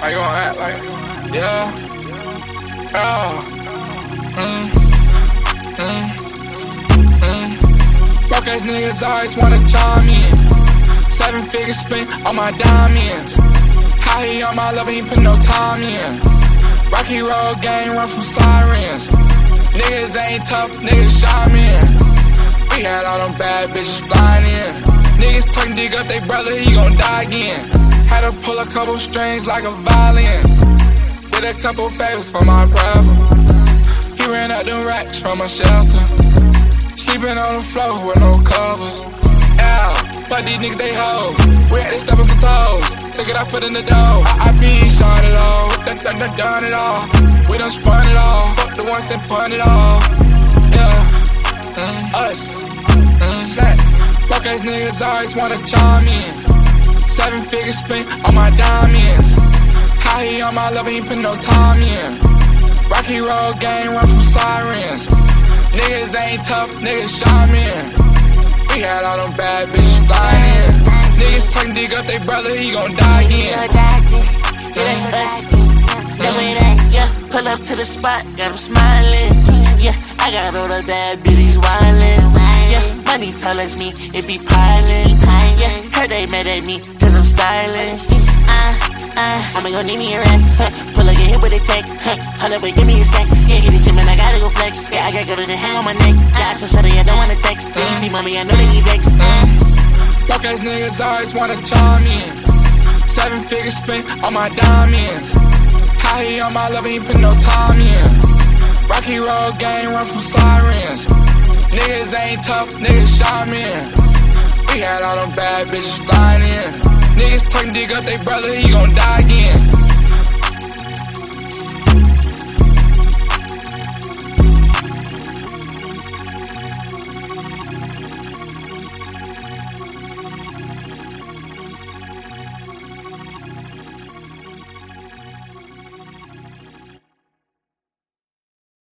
Like you gon' act like, yeah, yeah. Mm, mm, mm. Broke ass niggas always wanna chime in. Seven figures spent on my diamonds. How he on my love, he put no time in. Rocky Road gang run from sirens. Niggas ain't tough, niggas shy man. We had all them bad bitches flying in. Niggas talking dig up they brother, he gon' die again. Had to pull a couple strings like a violin. Did a couple favors for my brother. He ran out them racks from a shelter. Sleeping on the floor with no covers. Yeah, but these niggas they hoes. We had to step on some toes. Took it out, put in the dough. I, I been shot it all. Done, done, done, done it all. We done spun it all. Fuck the ones that pun it all. Yeah, mm, us. Mm, snap. Broke ass niggas always wanna chime in. Seven figures spent on my diamonds. How he on my level, he put no time in. Rocky Road gang run from sirens. Niggas ain't tough, niggas shy man. We had all them bad bitches flying in. Niggas talking dig up they brother, he gon' die again. Pull up to the spot, got him smiling. Yeah, I got all the bad bitches wildin'. Yeah, money tell us me, it be piling. Yeah, heard they mad at me, cause I'm styling. Uh, uh, I'ma go need me a rap. Huh. Pull up, get hit with a tech. Huh. Hold up, wait, give me a sec. Yeah, hit the gym and I gotta go flex. Yeah, I gotta go to the hang on my neck. Yeah, I told Shuddy I don't wanna text. Then you see mommy, I know that he vex. Uh. Broke ass niggas always wanna chime in. Seven figures spent on my diamonds. How he on my level, he put no time in. Rocky Road gang run from sirens. Niggas ain't tough, niggas shy man. We had all them bad bitches flying in. Niggas talking dig up they brother, he gon' die again.